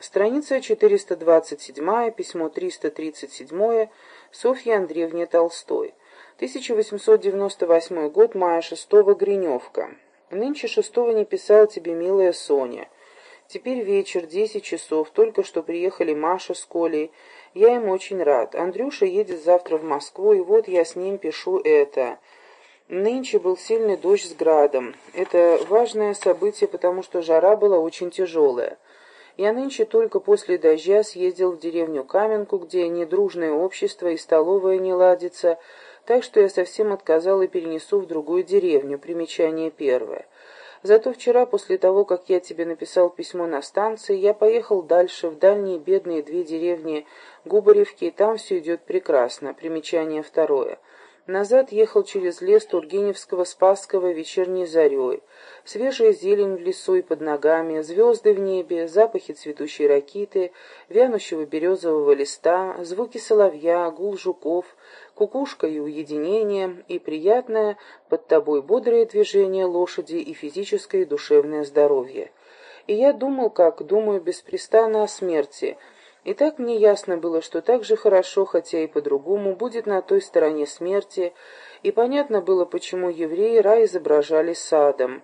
Страница 427, письмо 337 Софье Андреевне Толстой. 1898 год, мая 6 Гриневка. Нынче шестого не писал тебе, милая Соня. Теперь вечер, десять часов, только что приехали Маша с Колей. Я им очень рад. Андрюша едет завтра в Москву, и вот я с ним пишу это. Нынче был сильный дождь с градом. Это важное событие, потому что жара была очень тяжелая. Я нынче только после дождя съездил в деревню Каменку, где недружное общество и столовая не ладится, так что я совсем отказал и перенесу в другую деревню. Примечание первое. Зато вчера, после того, как я тебе написал письмо на станции, я поехал дальше, в дальние бедные две деревни Губаревки, и там все идет прекрасно. Примечание второе. Назад ехал через лес Тургеневского, Спасского вечерней зарей. Свежая зелень в лесу и под ногами, звезды в небе, запахи цветущей ракиты, вянущего березового листа, звуки соловья, гул жуков, кукушка и уединение, и приятное под тобой бодрое движение лошади и физическое и душевное здоровье. И я думал, как думаю беспрестанно о смерти — и так мне ясно было, что так же хорошо, хотя и по-другому, будет на той стороне смерти, и понятно было, почему евреи рай изображали садом.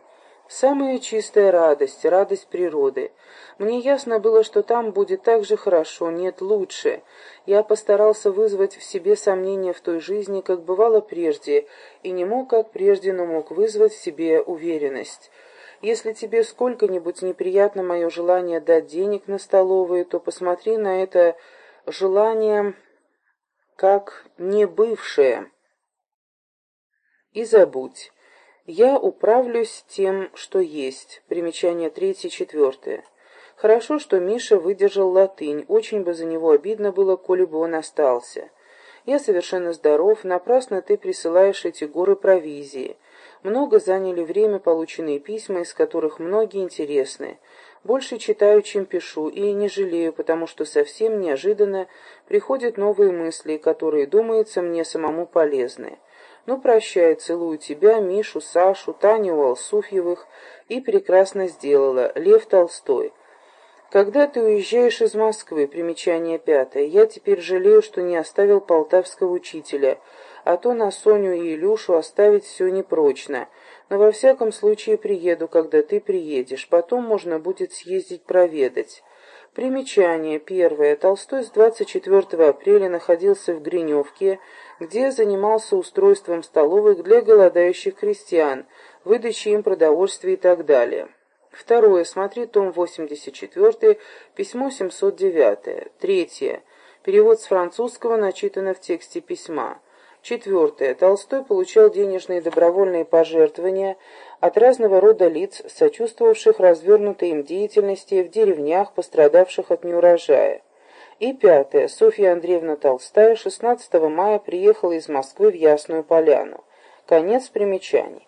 Самая чистая радость, радость природы. Мне ясно было, что там будет так же хорошо, нет, лучше. Я постарался вызвать в себе сомнения в той жизни, как бывало прежде, и не мог, как прежде, но мог вызвать в себе уверенность. Если тебе сколько-нибудь неприятно мое желание дать денег на столовые, то посмотри на это желание как не бывшее. И забудь. Я управлюсь тем, что есть. Примечание третье-четвертое. Хорошо, что Миша выдержал латынь. Очень бы за него обидно было, коли бы он остался. Я совершенно здоров, напрасно ты присылаешь эти горы провизии. Много заняли время полученные письма, из которых многие интересны. Больше читаю, чем пишу, и не жалею, потому что совсем неожиданно приходят новые мысли, которые, думается, мне самому полезны. Ну, прощай, целую тебя, Мишу, Сашу, Таню Алсуфьевых, и прекрасно сделала. Лев Толстой. Когда ты уезжаешь из Москвы, примечание пятое, я теперь жалею, что не оставил полтавского учителя, а то на Соню и Илюшу оставить все непрочно. Но во всяком случае приеду, когда ты приедешь. Потом можно будет съездить проведать. Примечание. Первое. Толстой с 24 апреля находился в Гриневке, где занимался устройством столовых для голодающих крестьян, выдачей им продовольствия и так далее. Второе. Смотри том 84, письмо 709. Третье. Перевод с французского начитано в тексте письма. Четвертое. Толстой получал денежные добровольные пожертвования от разного рода лиц, сочувствовавших развернутой им деятельности в деревнях, пострадавших от неурожая. И пятое. Софья Андреевна Толстая 16 мая приехала из Москвы в Ясную Поляну. Конец примечаний.